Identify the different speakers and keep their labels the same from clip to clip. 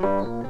Speaker 1: 嗯。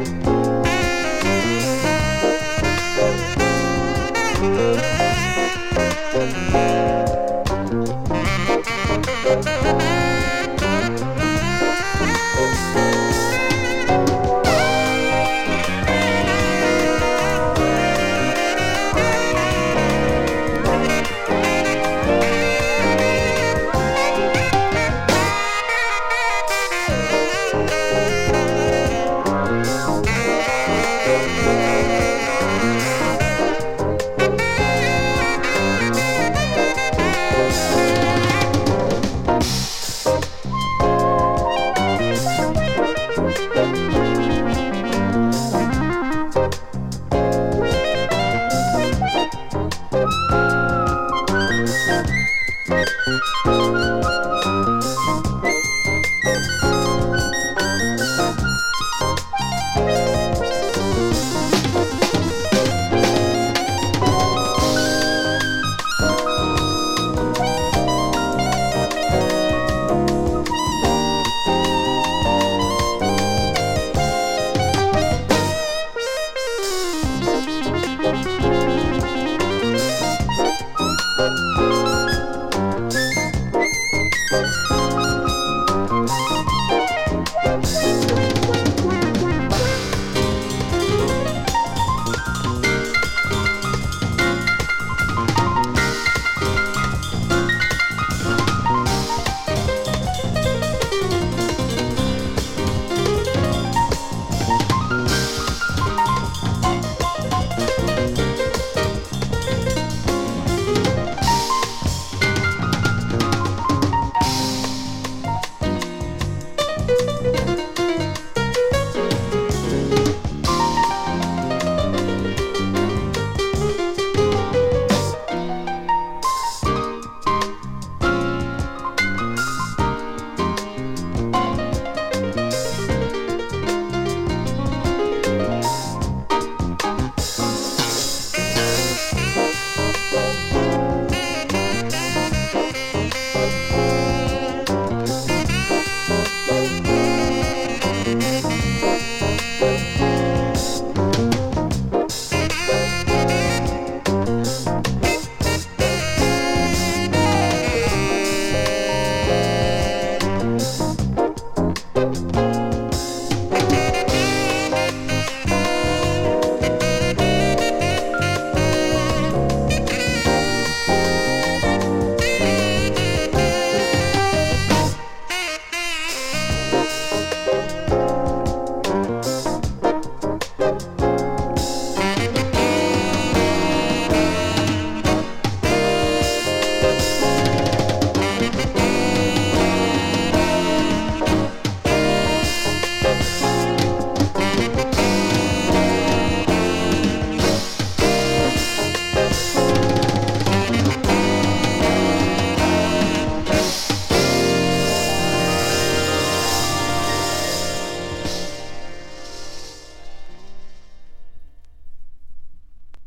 Speaker 1: you.